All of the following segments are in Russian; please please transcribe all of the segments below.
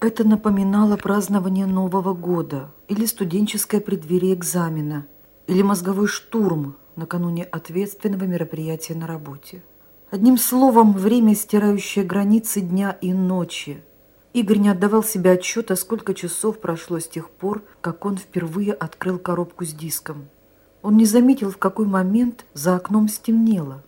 Это напоминало празднование Нового года или студенческое преддверие экзамена, или мозговой штурм накануне ответственного мероприятия на работе. Одним словом, время, стирающее границы дня и ночи. Игорь не отдавал себе отчета, сколько часов прошло с тех пор, как он впервые открыл коробку с диском. Он не заметил, в какой момент за окном стемнело.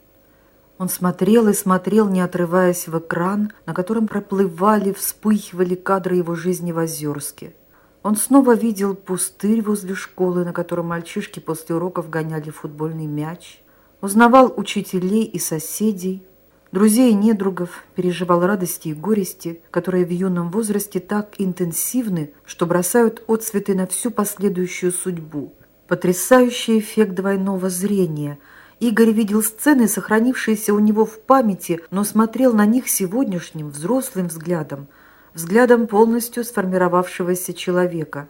Он смотрел и смотрел, не отрываясь в экран, на котором проплывали, вспыхивали кадры его жизни в Озерске. Он снова видел пустырь возле школы, на котором мальчишки после уроков гоняли футбольный мяч. Узнавал учителей и соседей, друзей и недругов, переживал радости и горести, которые в юном возрасте так интенсивны, что бросают отцветы на всю последующую судьбу. Потрясающий эффект двойного зрения – Игорь видел сцены, сохранившиеся у него в памяти, но смотрел на них сегодняшним взрослым взглядом, взглядом полностью сформировавшегося человека.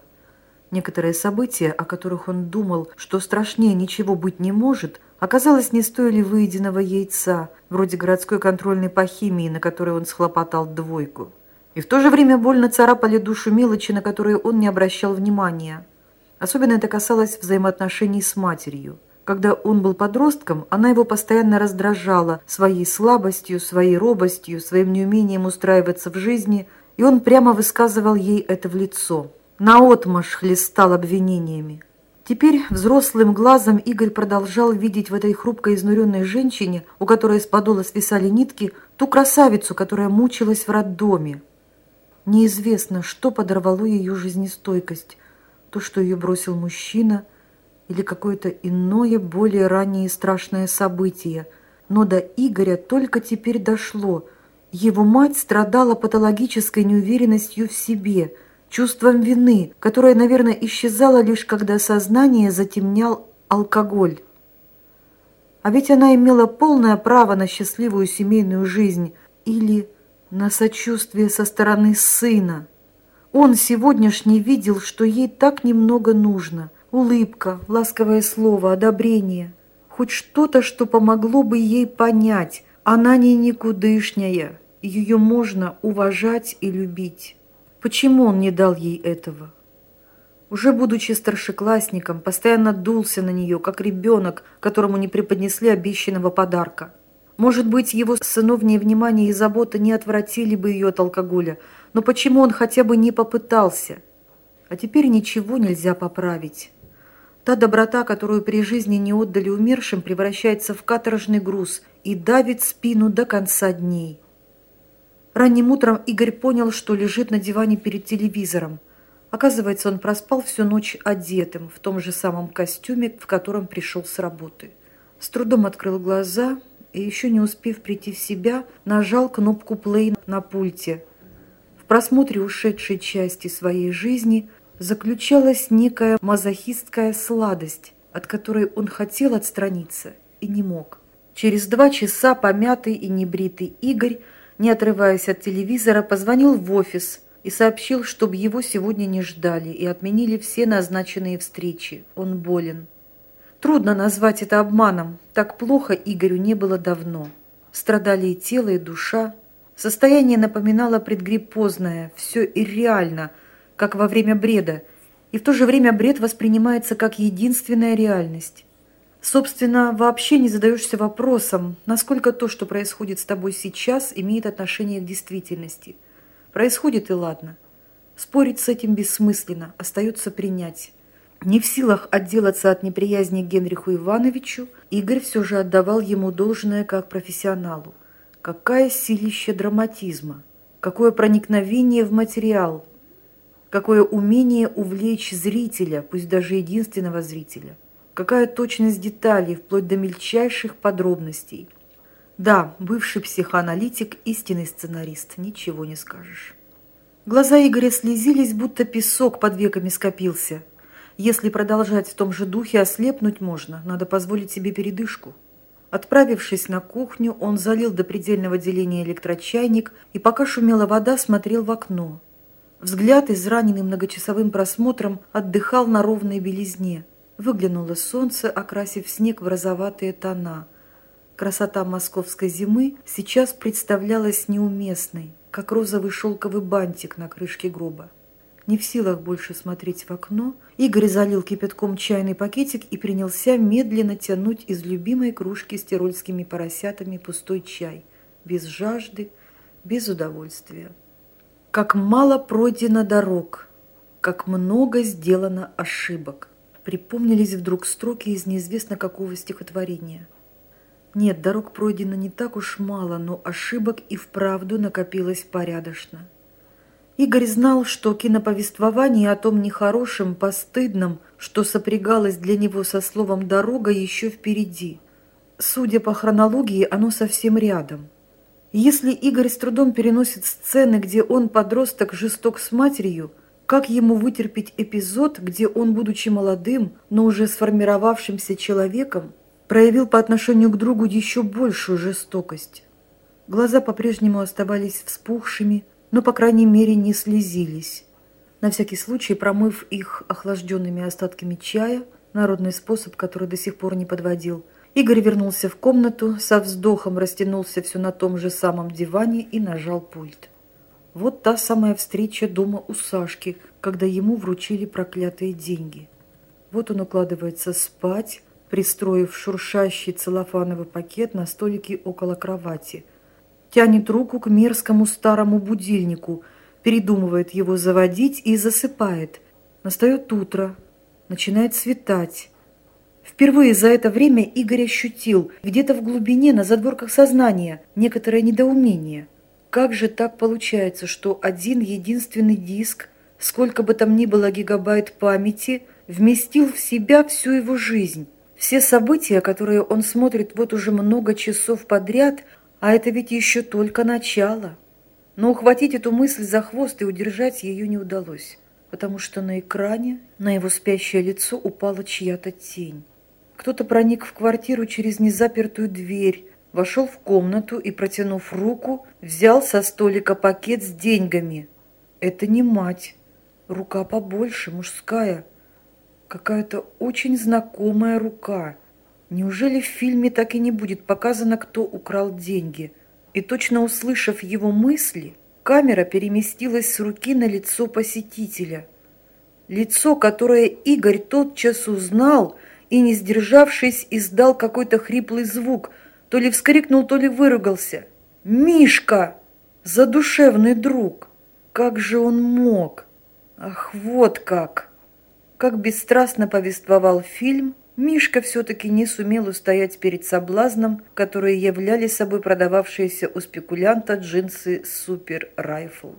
Некоторые события, о которых он думал, что страшнее ничего быть не может, оказалось, не стоили выеденного яйца, вроде городской контрольной по химии, на которой он схлопотал двойку. И в то же время больно царапали душу мелочи, на которые он не обращал внимания. Особенно это касалось взаимоотношений с матерью. Когда он был подростком, она его постоянно раздражала своей слабостью, своей робостью, своим неумением устраиваться в жизни, и он прямо высказывал ей это в лицо. Наотмашь хлестал обвинениями. Теперь взрослым глазом Игорь продолжал видеть в этой хрупкой изнуренной женщине, у которой из подола свисали нитки, ту красавицу, которая мучилась в роддоме. Неизвестно, что подорвало ее жизнестойкость. То, что ее бросил мужчина – или какое-то иное, более раннее страшное событие. Но до Игоря только теперь дошло. Его мать страдала патологической неуверенностью в себе, чувством вины, которое, наверное, исчезало лишь когда сознание затемнял алкоголь. А ведь она имела полное право на счастливую семейную жизнь или на сочувствие со стороны сына. Он сегодняшний видел, что ей так немного нужно – Улыбка, ласковое слово, одобрение. Хоть что-то, что помогло бы ей понять. Она не никудышняя. Ее можно уважать и любить. Почему он не дал ей этого? Уже будучи старшеклассником, постоянно дулся на нее, как ребенок, которому не преподнесли обещанного подарка. Может быть, его сыновнее внимание и забота не отвратили бы ее от алкоголя, но почему он хотя бы не попытался? А теперь ничего нельзя поправить. Та доброта, которую при жизни не отдали умершим, превращается в каторжный груз и давит спину до конца дней. Ранним утром Игорь понял, что лежит на диване перед телевизором. Оказывается, он проспал всю ночь одетым, в том же самом костюме, в котором пришел с работы. С трудом открыл глаза и, еще не успев прийти в себя, нажал кнопку «плей» на пульте. В просмотре ушедшей части своей жизни – заключалась некая мазохистская сладость, от которой он хотел отстраниться и не мог. Через два часа помятый и небритый Игорь, не отрываясь от телевизора, позвонил в офис и сообщил, чтобы его сегодня не ждали и отменили все назначенные встречи. Он болен. Трудно назвать это обманом. Так плохо Игорю не было давно. Страдали и тело, и душа. Состояние напоминало предгриппозное, все ирреально – как во время бреда, и в то же время бред воспринимается как единственная реальность. Собственно, вообще не задаешься вопросом, насколько то, что происходит с тобой сейчас, имеет отношение к действительности. Происходит и ладно. Спорить с этим бессмысленно, остается принять. Не в силах отделаться от неприязни к Генриху Ивановичу, Игорь все же отдавал ему должное как профессионалу. Какая силища драматизма, какое проникновение в материал – Какое умение увлечь зрителя, пусть даже единственного зрителя. Какая точность деталей, вплоть до мельчайших подробностей. Да, бывший психоаналитик, истинный сценарист, ничего не скажешь. Глаза Игоря слезились, будто песок под веками скопился. Если продолжать в том же духе, ослепнуть можно, надо позволить себе передышку. Отправившись на кухню, он залил до предельного деления электрочайник и, пока шумела вода, смотрел в окно. Взгляд, израненный многочасовым просмотром, отдыхал на ровной белизне. Выглянуло солнце, окрасив снег в розоватые тона. Красота московской зимы сейчас представлялась неуместной. как розовый шелковый бантик на крышке гроба. Не в силах больше смотреть в окно, Игорь залил кипятком чайный пакетик и принялся медленно тянуть из любимой кружки с тирольскими поросятами пустой чай, без жажды, без удовольствия. Как мало пройдено дорог, как много сделано ошибок. Припомнились вдруг строки из неизвестно какого стихотворения. Нет, дорог пройдено не так уж мало, но ошибок и вправду накопилось порядочно. Игорь знал, что киноповествование о том нехорошем, постыдном, что сопрягалось для него со словом «дорога» еще впереди. Судя по хронологии, оно совсем рядом. Если Игорь с трудом переносит сцены, где он, подросток, жесток с матерью, как ему вытерпеть эпизод, где он, будучи молодым, но уже сформировавшимся человеком, проявил по отношению к другу еще большую жестокость? Глаза по-прежнему оставались вспухшими, но, по крайней мере, не слезились. На всякий случай, промыв их охлажденными остатками чая, народный способ, который до сих пор не подводил, Игорь вернулся в комнату, со вздохом растянулся все на том же самом диване и нажал пульт. Вот та самая встреча дома у Сашки, когда ему вручили проклятые деньги. Вот он укладывается спать, пристроив шуршащий целлофановый пакет на столике около кровати – тянет руку к мерзкому старому будильнику, передумывает его заводить и засыпает. Настает утро, начинает светать. Впервые за это время Игорь ощутил где-то в глубине, на задворках сознания, некоторое недоумение. Как же так получается, что один единственный диск, сколько бы там ни было гигабайт памяти, вместил в себя всю его жизнь? Все события, которые он смотрит вот уже много часов подряд, а это ведь еще только начало. Но ухватить эту мысль за хвост и удержать ее не удалось, потому что на экране на его спящее лицо упала чья-то тень. Кто-то проник в квартиру через незапертую дверь, вошел в комнату и, протянув руку, взял со столика пакет с деньгами. Это не мать. Рука побольше, мужская. Какая-то очень знакомая рука – Неужели в фильме так и не будет показано, кто украл деньги? И точно услышав его мысли, камера переместилась с руки на лицо посетителя. Лицо, которое Игорь тотчас узнал и, не сдержавшись, издал какой-то хриплый звук, то ли вскрикнул, то ли выругался. «Мишка! Задушевный друг! Как же он мог? Ах, вот как!» Как бесстрастно повествовал фильм, Мишка все-таки не сумел устоять перед соблазном, которые являли собой продававшиеся у спекулянта джинсы «Супер Райфл».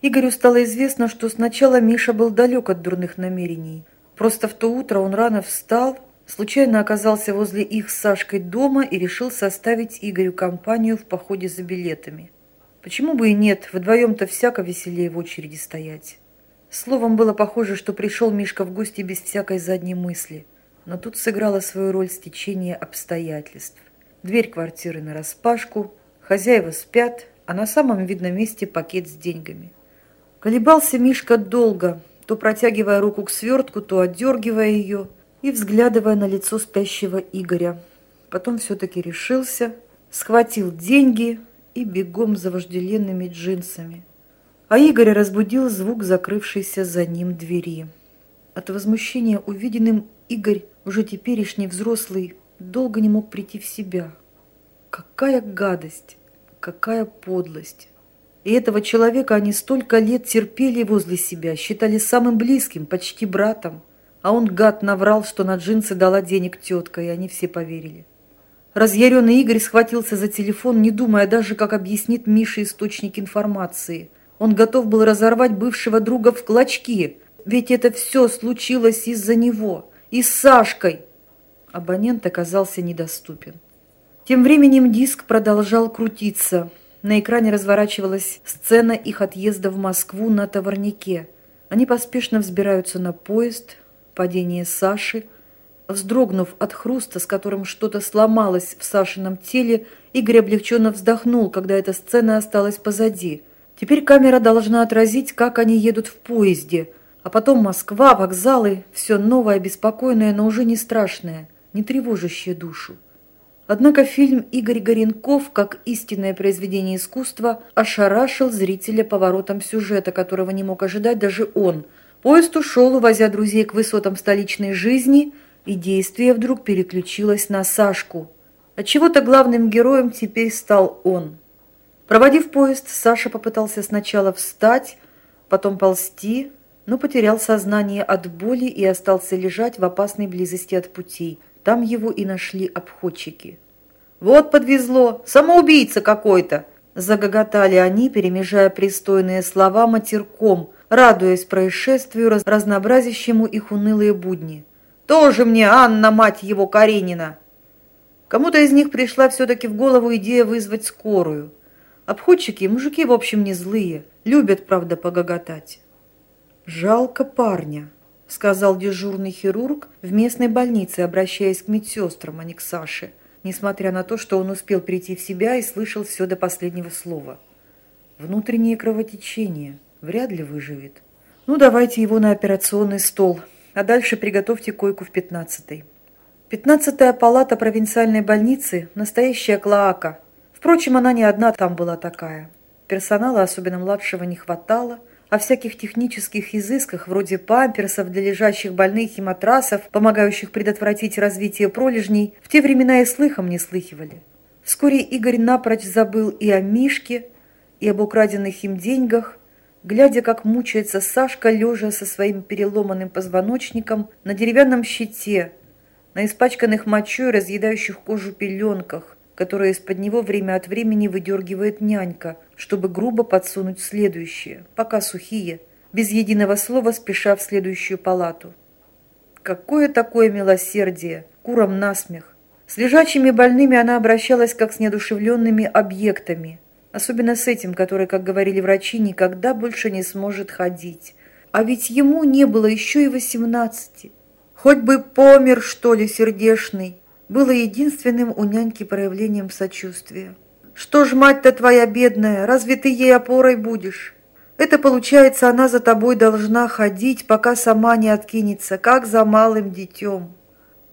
Игорю стало известно, что сначала Миша был далек от дурных намерений. Просто в то утро он рано встал, случайно оказался возле их с Сашкой дома и решил составить Игорю компанию в походе за билетами. Почему бы и нет, вдвоем-то всяко веселее в очереди стоять. Словом, было похоже, что пришел Мишка в гости без всякой задней мысли – но тут сыграло свою роль стечение обстоятельств. Дверь квартиры нараспашку, хозяева спят, а на самом видном месте пакет с деньгами. Колебался Мишка долго, то протягивая руку к свертку, то отдергивая ее и взглядывая на лицо спящего Игоря. Потом все-таки решился, схватил деньги и бегом за вожделенными джинсами. А Игоря разбудил звук закрывшейся за ним двери. От возмущения увиденным Игорь уже теперешний взрослый, долго не мог прийти в себя. Какая гадость, какая подлость. И этого человека они столько лет терпели возле себя, считали самым близким, почти братом. А он, гад, наврал, что на джинсы дала денег тетка, и они все поверили. Разъяренный Игорь схватился за телефон, не думая даже, как объяснит Мише источник информации. Он готов был разорвать бывшего друга в клочки, ведь это все случилось из-за него и с Сашкой. Абонент оказался недоступен. Тем временем диск продолжал крутиться. На экране разворачивалась сцена их отъезда в Москву на товарнике. Они поспешно взбираются на поезд, падение Саши. Вздрогнув от хруста, с которым что-то сломалось в Сашином теле, Игорь облегченно вздохнул, когда эта сцена осталась позади. Теперь камера должна отразить, как они едут в поезде – а потом Москва, вокзалы, все новое, беспокойное, но уже не страшное, не тревожащее душу. Однако фильм «Игорь Горенков» как истинное произведение искусства ошарашил зрителя поворотом сюжета, которого не мог ожидать даже он. Поезд ушел, увозя друзей к высотам столичной жизни, и действие вдруг переключилось на Сашку. Отчего-то главным героем теперь стал он. Проводив поезд, Саша попытался сначала встать, потом ползти, но потерял сознание от боли и остался лежать в опасной близости от путей – там его и нашли обходчики. «Вот подвезло! Самоубийца какой-то!» Загоготали они, перемежая пристойные слова матерком, радуясь происшествию, разнообразящему их унылые будни. «Тоже мне Анна, мать его, Каренина!» Кому-то из них пришла все-таки в голову идея вызвать скорую. Обходчики, мужики, в общем, не злые, любят, правда, погоготать. «Жалко парня», — сказал дежурный хирург в местной больнице, обращаясь к медсестрам, а не к Саше, несмотря на то, что он успел прийти в себя и слышал все до последнего слова. «Внутреннее кровотечение. Вряд ли выживет. Ну, давайте его на операционный стол, а дальше приготовьте койку в пятнадцатой». Пятнадцатая палата провинциальной больницы – настоящая клоака. Впрочем, она не одна там была такая. Персонала, особенно младшего, не хватало – о всяких технических изысках, вроде памперсов для лежащих больных и матрасов, помогающих предотвратить развитие пролежней, в те времена и слыхом не слыхивали. Вскоре Игорь напрочь забыл и о Мишке, и об украденных им деньгах, глядя, как мучается Сашка, лежа со своим переломанным позвоночником на деревянном щите, на испачканных мочой, разъедающих кожу пеленках, которые из-под него время от времени выдергивает нянька, чтобы грубо подсунуть следующее, пока сухие, без единого слова спеша в следующую палату. Какое такое милосердие, курам насмех. С лежачими больными она обращалась как с неодушевленными объектами, особенно с этим, который, как говорили врачи, никогда больше не сможет ходить. А ведь ему не было еще и восемнадцати. Хоть бы помер, что ли, сердешный, было единственным у няньки проявлением сочувствия. «Что ж, мать-то твоя бедная, разве ты ей опорой будешь? Это, получается, она за тобой должна ходить, пока сама не откинется, как за малым детем».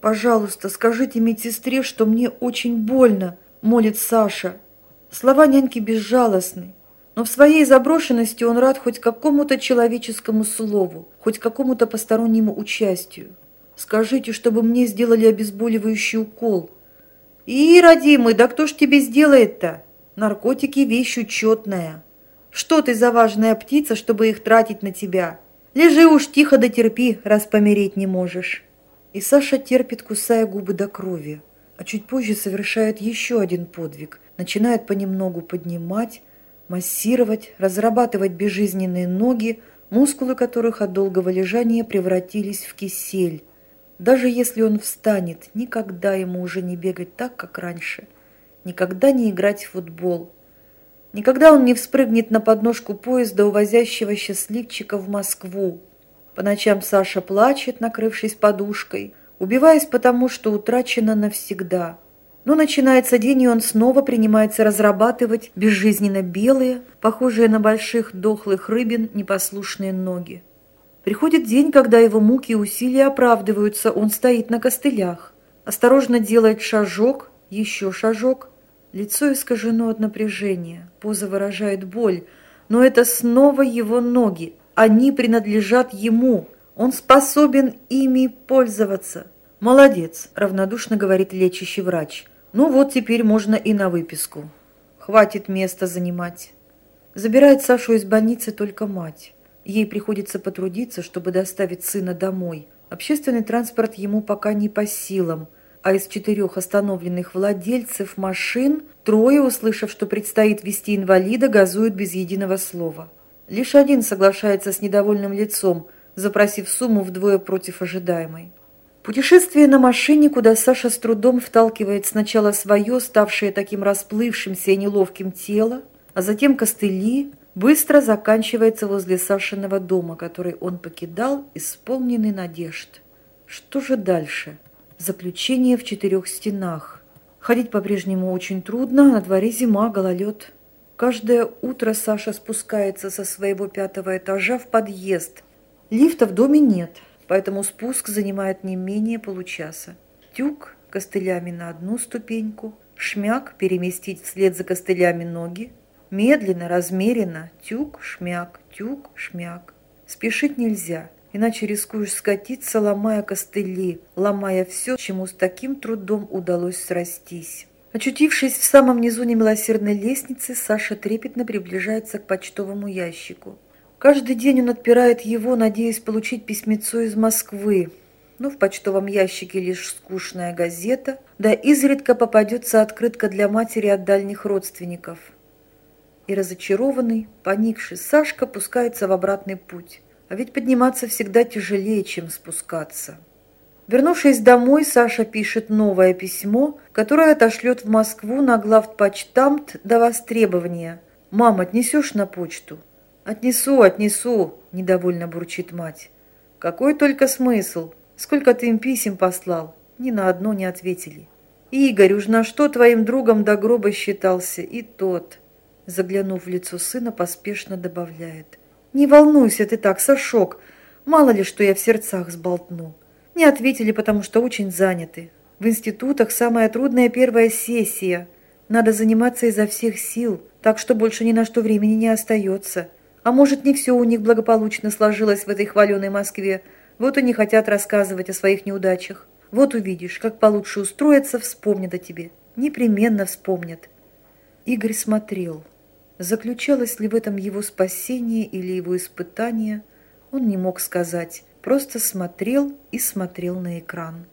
«Пожалуйста, скажите медсестре, что мне очень больно», – молит Саша. Слова няньки безжалостны, но в своей заброшенности он рад хоть какому-то человеческому слову, хоть какому-то постороннему участию. Скажите, чтобы мне сделали обезболивающий укол. И, родимый, да кто ж тебе сделает-то? Наркотики – вещь учетная. Что ты за важная птица, чтобы их тратить на тебя? Лежи уж тихо да терпи, раз помереть не можешь. И Саша терпит, кусая губы до крови. А чуть позже совершает еще один подвиг. Начинает понемногу поднимать, массировать, разрабатывать безжизненные ноги, мускулы которых от долгого лежания превратились в кисель. Даже если он встанет, никогда ему уже не бегать так, как раньше, никогда не играть в футбол, никогда он не вспрыгнет на подножку поезда, увозящего счастливчика в Москву. По ночам Саша плачет, накрывшись подушкой, убиваясь потому, что утрачено навсегда. Но начинается день, и он снова принимается разрабатывать безжизненно белые, похожие на больших дохлых рыбин, непослушные ноги. Приходит день, когда его муки и усилия оправдываются, он стоит на костылях, осторожно делает шажок, еще шажок. Лицо искажено от напряжения, поза выражает боль, но это снова его ноги, они принадлежат ему, он способен ими пользоваться. «Молодец», – равнодушно говорит лечащий врач. «Ну вот теперь можно и на выписку. Хватит места занимать». Забирает Сашу из больницы только мать. Ей приходится потрудиться, чтобы доставить сына домой. Общественный транспорт ему пока не по силам, а из четырех остановленных владельцев машин трое, услышав, что предстоит вести инвалида, газуют без единого слова. Лишь один соглашается с недовольным лицом, запросив сумму вдвое против ожидаемой. Путешествие на машине, куда Саша с трудом вталкивает сначала свое, ставшее таким расплывшимся и неловким тело, а затем костыли – быстро заканчивается возле Сашиного дома, который он покидал, исполненный надежд. Что же дальше? Заключение в четырех стенах. Ходить по-прежнему очень трудно, на дворе зима, гололед. Каждое утро Саша спускается со своего пятого этажа в подъезд. Лифта в доме нет, поэтому спуск занимает не менее получаса. Тюк, костылями на одну ступеньку, шмяк переместить вслед за костылями ноги, медленно, размеренно, тюк, шмяк, тюк, шмяк. Спешить нельзя, иначе рискуешь скатиться, ломая костыли, ломая все, чему с таким трудом удалось срастись. Очутившись в самом низу немилосердной лестницы, Саша трепетно приближается к почтовому ящику. Каждый день он отпирает его, надеясь получить письмецо из Москвы, но в почтовом ящике лишь скучная газета, да изредка попадется открытка для матери от дальних родственников. И разочарованный, поникший Сашка пускается в обратный путь. А ведь подниматься всегда тяжелее, чем спускаться. Вернувшись домой, Саша пишет новое письмо, которое отошлет в Москву на главпочтамт до востребования. «Мам, отнесешь на почту?» «Отнесу, отнесу», – недовольно бурчит мать. «Какой только смысл? Сколько ты им писем послал?» Ни на одно не ответили. «Игорь, уж на что твоим другом до гроба считался? И тот». Заглянув в лицо сына, поспешно добавляет. «Не волнуйся ты так, Сашок. Мало ли, что я в сердцах сболтну. Не ответили, потому что очень заняты. В институтах самая трудная первая сессия. Надо заниматься изо всех сил, так что больше ни на что времени не остается. А может, не все у них благополучно сложилось в этой хваленой Москве. Вот и не хотят рассказывать о своих неудачах. Вот увидишь, как получше устроиться, вспомнят о тебе. Непременно вспомнят. Игорь смотрел. Заключалось ли в этом его спасение или его испытание, он не мог сказать просто смотрел и смотрел на экран.